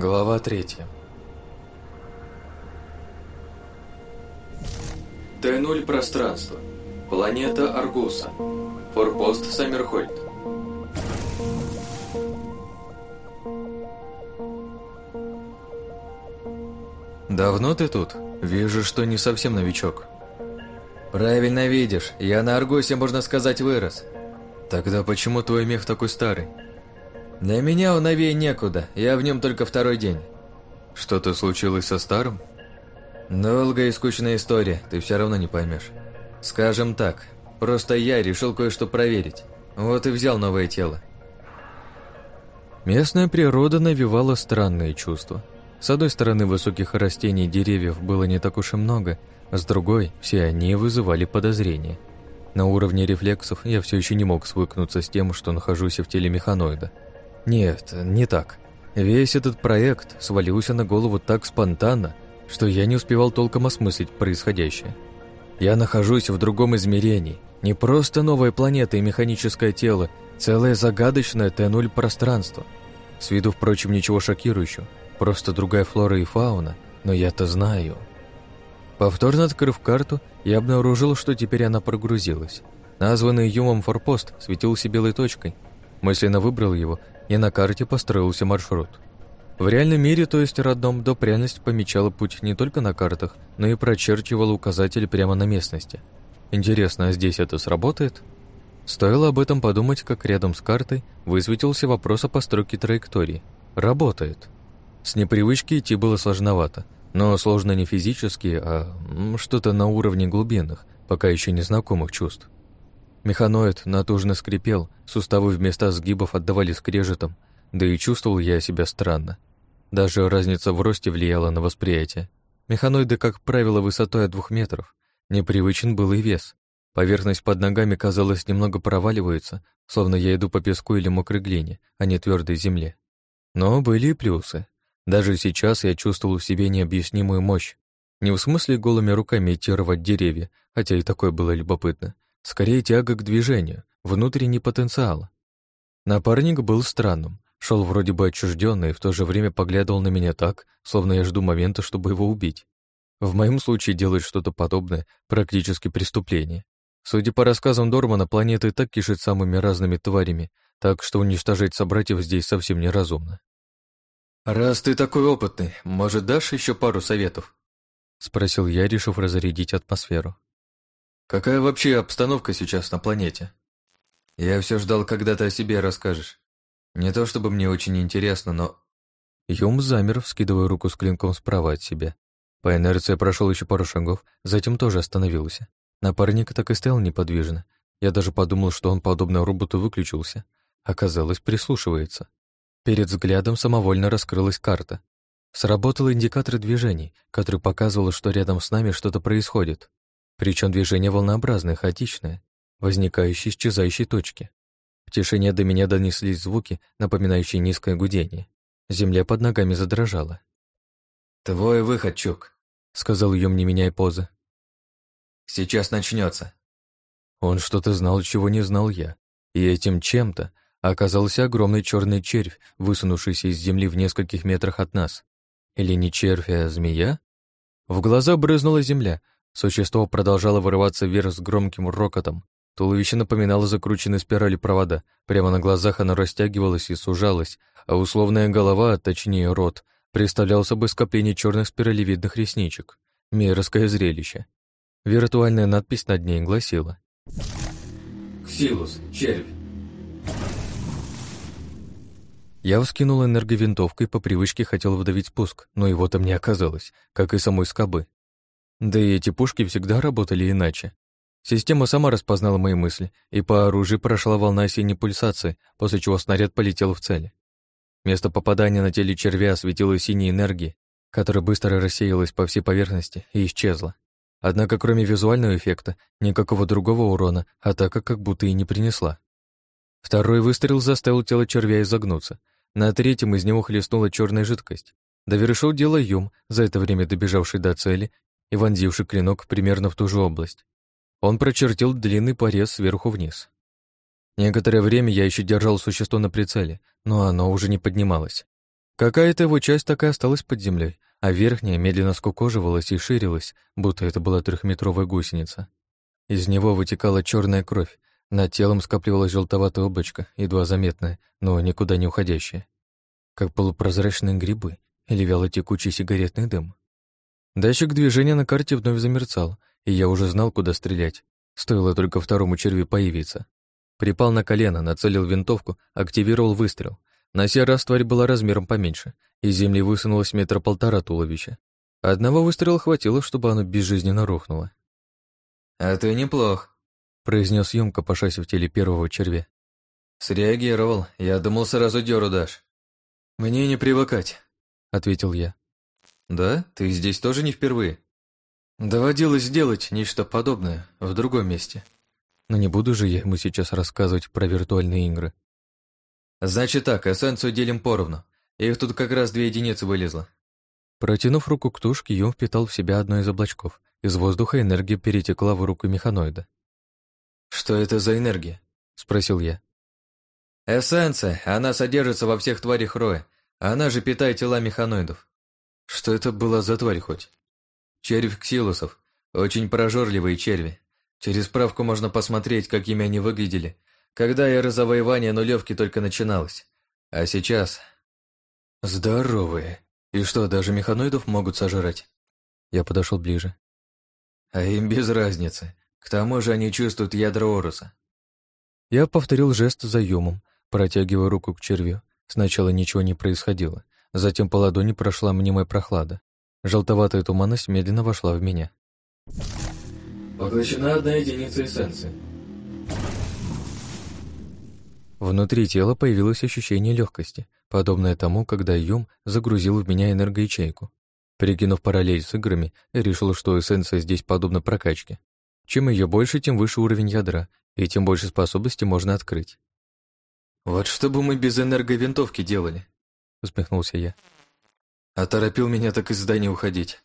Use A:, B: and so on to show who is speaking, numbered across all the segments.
A: Глава третья. Т-0 пространство. Планета Аргуса. Форпост Саммерхольд. Давно ты тут? Вижу, что не совсем новичок.
B: Правильно видишь, я на Аргусе, можно сказать, вырос.
A: Тогда почему твой мех такой старый?
B: Для меня он новее некуда, я в нем только второй день.
A: Что-то случилось со старым?
B: Долгая и скучная история, ты все равно не поймешь. Скажем так, просто я решил кое-что проверить. Вот и взял новое тело.
A: Местная природа навевала странные чувства. С одной стороны, высоких растений и деревьев было не так уж и много, а с другой, все они вызывали подозрения. На уровне рефлексов я все еще не мог свыкнуться с тем, что нахожусь в теле механоида. Нет, не так. Весь этот проект свалился на голову так спонтанно, что я не успевал толком осмыслить происходящее. Я нахожусь в другом измерении. Не просто новая планета и механическое тело, целое загадочное Т-0 пространство. С виду, впрочем, ничего шокирующего. Просто другая флора и фауна, но я-то знаю. Повторно открыв карту, я обнаружил, что теперь она прогрузилась. Названный Юмом форпост светился белой точкой. Мысленно выбрал его и на карте построился маршрут. В реальном мире, то есть родном, доп. реальность помечала путь не только на картах, но и прочерчивала указатель прямо на местности. Интересно, а здесь это сработает? Стоило об этом подумать, как рядом с картой высветился вопрос о постройке траектории. Работает. С непривычки идти было сложновато, но сложно не физически, а что-то на уровне глубинных, пока еще незнакомых чувств. Механоид натужно скрипел, суставы вместо сгибов отдавали скрежетом, да и чувствовал я себя странно. Даже разница в росте влияла на восприятие. Механоиды, как правило, высотой от двух метров. Непривычен был и вес. Поверхность под ногами, казалось, немного проваливается, словно я иду по песку или мокрой глине, а не твердой земле. Но были и плюсы. Даже сейчас я чувствовал в себе необъяснимую мощь. Не в смысле голыми руками идти рвать деревья, хотя и такое было любопытно, Скорее тяга к движению, внутренний потенциал. Напарник был странным, шел вроде бы отчужденно и в то же время поглядывал на меня так, словно я жду момента, чтобы его убить. В моем случае делать что-то подобное практически преступление. Судя по рассказам Дормана, планета и так кишит самыми разными тварями, так что уничтожать собратьев здесь совсем неразумно.
B: «Раз ты такой опытный, может, дашь еще пару советов?»
A: — спросил я, решив разрядить атмосферу.
B: Какая вообще обстановка сейчас на планете? Я все ждал, когда ты о себе расскажешь. Не то чтобы мне очень интересно, но...
A: Юм замер, вскидывая руку с клинком справа от себя. По инерции прошел еще пару шагов, затем тоже остановился. Напарник так и стоял неподвижно. Я даже подумал, что он, подобно роботу, выключился. Оказалось, прислушивается. Перед взглядом самовольно раскрылась карта. Сработал индикатор движений, который показывал, что рядом с нами что-то происходит. Причем движение волнообразное, хаотичное, возникающее исчезающей точки. В тишине до меня донеслись звуки, напоминающие низкое гудение. Земля под ногами задрожала.
B: «Твой выход, Чук», — сказал Юм, не меняя позы. «Сейчас начнется.
A: Он что-то знал, чего не знал я. И этим чем-то оказался огромный черный червь, высунувшийся из земли в нескольких метрах от нас. Или не червь, а змея? В глаза брызнула земля, Существо продолжало вырываться вверх с громким рокотом. Туловище напоминало закрученные спирали провода. Прямо на глазах оно растягивалось и сужалось, а условная голова, точнее рот, представлял собой скопление черных спиралевидных ресничек. Мерзкое зрелище. Виртуальная надпись над ней гласила
B: «Ксилус, червь».
A: Я вскинул энерговинтовку и по привычке хотел выдавить спуск, но его там не оказалось, как и самой скобы. Да и эти пушки всегда работали иначе. Система сама распознала мои мысли, и по оружию прошла волна синей пульсации, после чего снаряд полетел в цель. Место попадания на теле червя осветило синей энергии, которая быстро рассеялась по всей поверхности и исчезла. Однако, кроме визуального эффекта, никакого другого урона атака как будто и не принесла. Второй выстрел заставил тело червя изогнуться. На третьем из него хлестнула черная жидкость. Довершил дело Юм, за это время добежавший до цели и вонзивший клинок примерно в ту же область. Он прочертил длинный порез сверху вниз. Некоторое время я еще держал существо на прицеле, но оно уже не поднималось. Какая-то его часть так и осталась под землей, а верхняя медленно скукоживалась и ширилась, будто это была трехметровая гусеница. Из него вытекала черная кровь, над телом скапливалось желтоватое облачко, едва заметное, но никуда не уходящее. Как полупрозрачные грибы или вялотекучий сигаретный дым. Датчик движения на карте вновь замерцал, и я уже знал, куда стрелять. Стоило только второму червю появиться. Припал на колено, нацелил винтовку, активировал выстрел. На сей раз тварь была размером поменьше, из земли высунулось метра полтора туловища. Одного выстрела хватило, чтобы оно безжизненно рухнуло.
B: «А ты неплох», — произнес Юм, копошась в теле первого червя. «Среагировал. Я думал, сразу дёру дашь».
A: «Мне не привыкать», — ответил я.
B: «Да? Ты здесь тоже не впервые?»
A: «Доводилось сделать нечто подобное в другом месте. Но не буду же я ему сейчас рассказывать про виртуальные игры».
B: «Значит так, эссенцию делим поровну. Их тут как раз две единицы вылезло».
A: Протянув руку к тушке, Юм впитал в себя одно из облачков. Из воздуха энергия перетекла в руку механоида.
B: «Что это за энергия?» — спросил я.
A: «Эссенция. Она содержится во всех тварях Роя. Она же питает тела механоидов».
B: «Что это была за тварь хоть?»
A: «Червь ксилусов. Очень прожорливые черви. Через справку можно посмотреть, какими они выглядели, когда эра завоевания нулевки только начиналась. А сейчас...»
B: «Здоровые. И что, даже механоидов могут сожрать?»
A: Я подошел ближе.
B: «А им без разницы. К тому же они чувствуют ядра Оруса.
A: Я повторил жест за юмом, протягивая руку к червю. Сначала ничего не происходило, затем по ладони прошла мнимая прохлада. Желтоватая туманность медленно вошла в меня.
B: Поглощена одна единица эссенции.
A: Внутри тела появилось ощущение легкости, подобное тому, когда Юм загрузил в меня энергоячейку. Перекинув параллель с играми, я решил, что эссенция здесь подобна прокачке. Чем ее больше, тем выше уровень ядра, и тем больше способностей можно открыть.
B: «Вот что бы мы без энерговинтовки делали?» — усмехнулся я. «Оторопил меня так из здания уходить».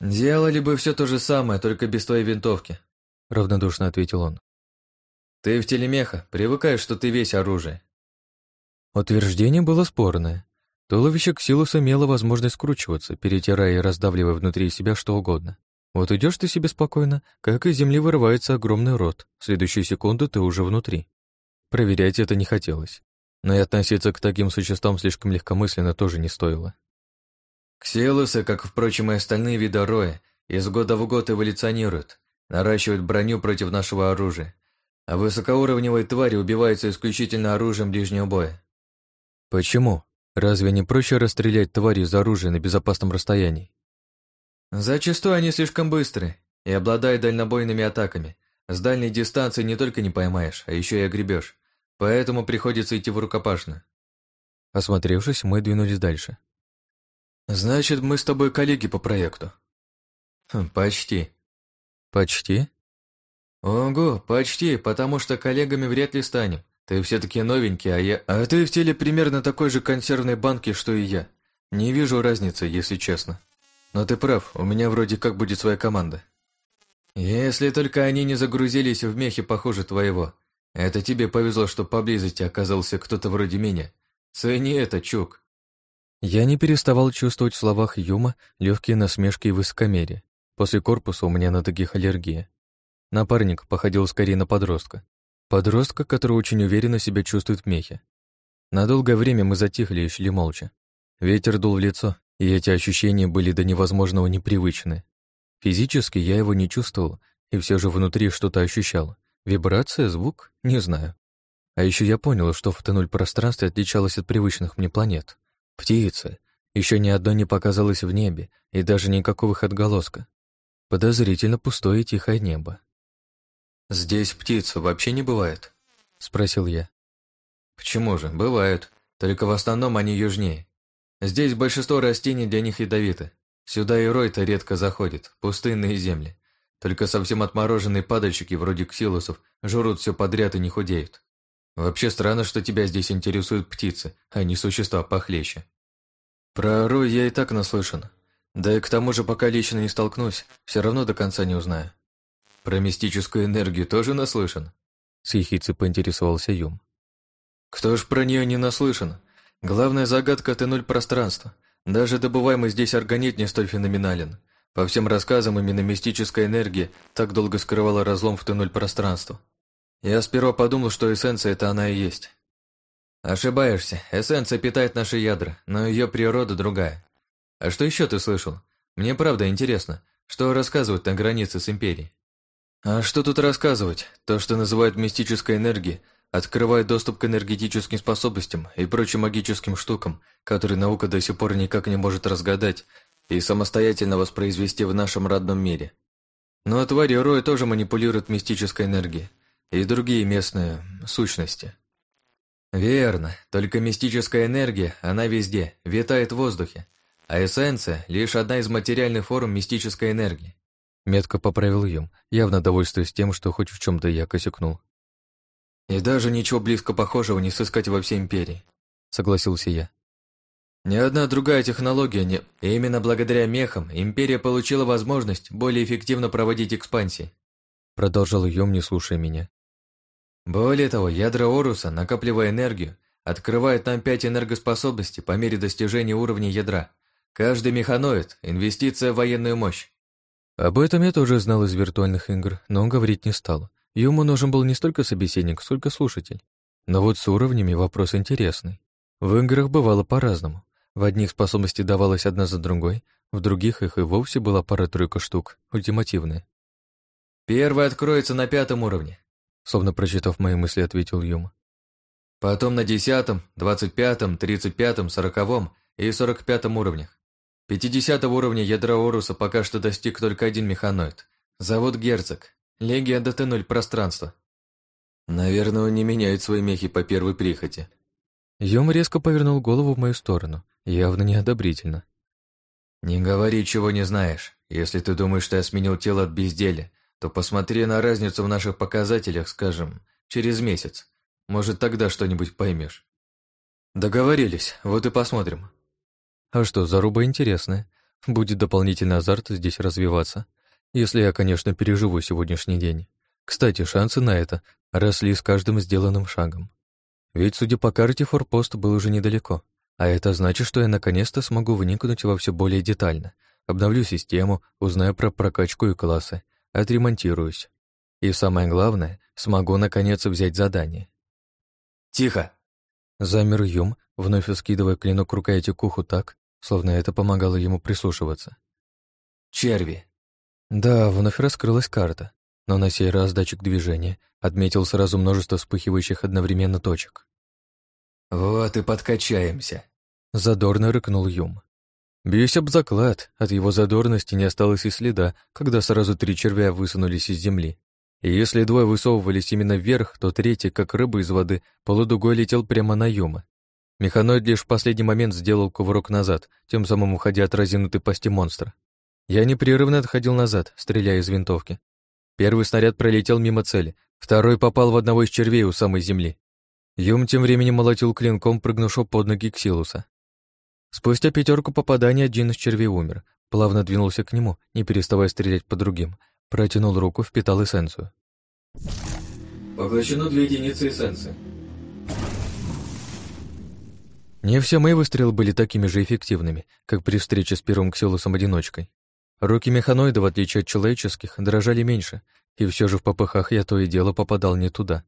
B: «Делали бы все то же самое, только без твоей винтовки», — равнодушно ответил он. «Ты в телемеха, привыкаешь, что ты весь оружие».
A: Утверждение было спорное. Туловище Ксилуса имело возможность скручиваться, перетирая и раздавливая внутри себя что угодно. Вот идешь ты себе спокойно, как из земли вырывается огромный рот, в следующую секунду ты уже внутри. Проверять это не хотелось, но и относиться к таким существам слишком легкомысленно тоже не стоило.
B: Ксилусы, как, впрочем, и остальные виды роя, из года в год эволюционируют, наращивают броню против нашего оружия, а высокоуровневые твари убиваются исключительно оружием ближнего боя.
A: Почему? Разве не проще расстрелять твари из оружия на безопасном расстоянии?
B: Зачастую они слишком быстры и обладают дальнобойными атаками. С дальней дистанции не только не поймаешь, а еще и огребешь. Поэтому приходится идти в рукопашно.
A: Осмотревшись, мы двинулись дальше.
B: Значит, мы с тобой коллеги по проекту.
A: Хм, почти. Почти?
B: Ого, почти, потому что коллегами вряд ли станем. Ты все-таки новенький, а я... А ты в теле примерно такой же консервной банки, что и я. Не вижу разницы, если честно. Но ты прав, у меня вроде как будет своя команда. Если только они не загрузились в мехи похуже твоего. Это тебе повезло, что поблизости оказался кто-то вроде меня. Цени это, Чук.
A: Я не переставал чувствовать в словах Юма легкие насмешки и высокомерие. После корпуса у меня на таких аллергия. Напарник походил скорее на подростка. Подростка, который очень уверенно себя чувствует в мехе. На долгое время мы затихли и шли молча. Ветер дул в лицо, и эти ощущения были до невозможного непривычны. Физически я его не чувствовал, и все же внутри что-то ощущал. Вибрация, звук? Не знаю. А еще я понял, что в т пространстве отличалось от привычных мне планет. Птицы. Еще ни одной не показалось в небе, и даже никакого их отголоска. Подозрительно пустое и тихое небо.
B: «Здесь птиц вообще не бывает?» — спросил я. «Почему же? Бывают. Только в основном они южнее. Здесь большинство растений для них ядовиты. Сюда и рой-то редко заходит, пустынные земли. Только совсем отмороженные падальщики, вроде ксилусов, жрут все подряд и не худеют. Вообще странно, что тебя здесь интересуют птицы, а не существа похлеще. Про рой я и так наслышан. Да и к тому же, пока лично не столкнусь, все равно до конца не узнаю. Про мистическую энергию тоже наслышан?
A: С ехицей поинтересовался Юм.
B: Кто ж про нее не наслышан? Главная загадка — Т0 пространства. Даже добываемый здесь органит не столь феноменален. По всем рассказам, именно мистическая энергия так долго скрывала разлом в Т0 пространство. Я сперва подумал, что эссенция — это она и есть. Ошибаешься. Эссенция питает наши ядра, но ее природа другая. А что еще ты слышал? Мне правда интересно, что рассказывают на границе с Империей. А что тут рассказывать? То, что называют мистической энергией, открывает доступ к энергетическим способностям и прочим магическим штукам, которые наука до сих пор никак не может разгадать и самостоятельно воспроизвести в нашем родном мире. Но твари Роя тоже манипулируют мистической энергией и другие местные сущности. Верно, только мистическая энергия, она везде, витает в воздухе, а эссенция – лишь одна из материальных форм мистической энергии.
A: Метко поправил Юм, явно довольствуясь тем, что хоть в чем то я косякнул.
B: «И даже ничего близко похожего не сыскать во всей империи», — согласился я. «Ни одна другая технология не... И именно благодаря мехам империя получила возможность более эффективно проводить экспансии», — продолжил Юм, не слушая меня. «Более того, ядра Оруса, накапливая энергию, открывают нам пять энергоспособностей по мере достижения уровня ядра. Каждый механоид — инвестиция в военную мощь.
A: Об этом я тоже знал из виртуальных игр, но говорить не стал. Ему нужен был не столько собеседник, сколько слушатель. Но вот с уровнями вопрос интересный. В играх бывало по-разному. В одних способности давалось одна за другой, в других их и вовсе была пара-тройка штук, ультимативные.
B: «Первый откроется на пятом уровне»,
A: словно прочитав мои мысли, ответил Юма.
B: «Потом на десятом, двадцать пятом, тридцать пятом, сороковом и сорок пятом уровнях. 50 уровня ядра Оруса пока что достиг только один механоид. Зовут Герцог. Легия ДТ-0 пространство. Наверное, он не меняет свои мехи по первой прихоти.
A: Йом резко повернул голову в мою сторону, явно неодобрительно.
B: «Не говори, чего не знаешь. Если ты думаешь, что я сменил тело от безделия, то посмотри на разницу в наших показателях, скажем, через месяц. Может, тогда что-нибудь поймешь». «Договорились, вот и посмотрим».
A: А что, заруба интересная. Будет дополнительный азарт здесь развиваться. Если я, конечно, переживу сегодняшний день. Кстати, шансы на это росли с каждым сделанным шагом. Ведь, судя по карте, форпост был уже недалеко. А это значит, что я наконец-то смогу вникнуть во все более детально. Обновлю систему, узнаю про прокачку и классы, отремонтируюсь. И самое главное, смогу наконец взять задание.
B: «Тихо!»
A: Замер Юм, вновь скидывая клинок рукояти к уху так, словно это помогало ему прислушиваться.
B: «Черви!»
A: Да, вновь раскрылась карта, но на сей раз датчик движения отметил сразу множество вспыхивающих одновременно точек.
B: «Вот и подкачаемся!»
A: Задорно рыкнул Юм. Бьюсь об заклад, от его задорности не осталось и следа, когда сразу три червя высунулись из земли. И если двое высовывались именно вверх, то третий, как рыба из воды, полудугой летел прямо на Юма. Механоид лишь в последний момент сделал кувырок назад, тем самым уходя от разинутой пасти монстра. Я непрерывно отходил назад, стреляя из винтовки. Первый снаряд пролетел мимо цели, второй попал в одного из червей у самой земли. Юм тем временем молотил клинком, прыгнувшего под ноги Ксилуса. Спустя пятерку попаданий один из червей умер, плавно двинулся к нему, не переставая стрелять по другим, протянул руку, впитал эссенцию.
B: Поглощено две единицы эссенции.
A: Не все мои выстрелы были такими же эффективными, как при встрече с первым ксилосом-одиночкой. Руки механоида, в отличие от человеческих, дрожали меньше, и все же в попыхах я то и дело попадал не туда.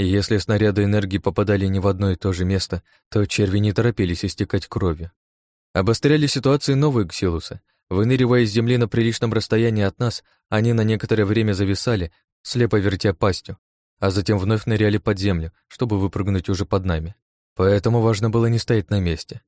A: И если снаряды энергии попадали не в одно и то же место, то черви не торопились истекать кровью. Обостряли ситуации новые ксилусы. Выныривая из земли на приличном расстоянии от нас, они на некоторое время зависали, слепо вертя пастью, а затем вновь ныряли под землю, чтобы выпрыгнуть уже под нами поэтому важно было не стоять на месте.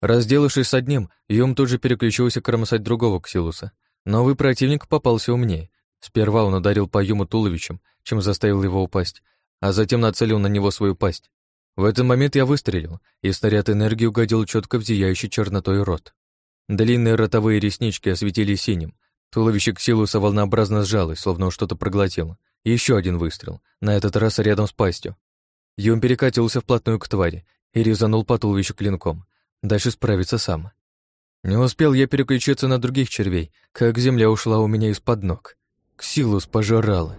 A: Разделавшись с одним, Юм тут же переключился кромсать другого Ксилуса. Новый противник попался умнее. Сперва он ударил по Юму туловищем, чем заставил его упасть, а затем нацелил на него свою пасть. В этот момент я выстрелил, и снаряд энергии угодил четко в зияющий чернотой рот. Длинные ротовые реснички осветили синим. Туловище Ксилуса волнообразно сжалось, словно что-то проглотило. Еще один выстрел, на этот раз рядом с пастью. Юм перекатился вплотную к твари и резанул по туловищу клинком. Дальше справиться сам. Не успел я переключиться на других червей, как земля ушла у меня из-под ног. Ксилус пожирала.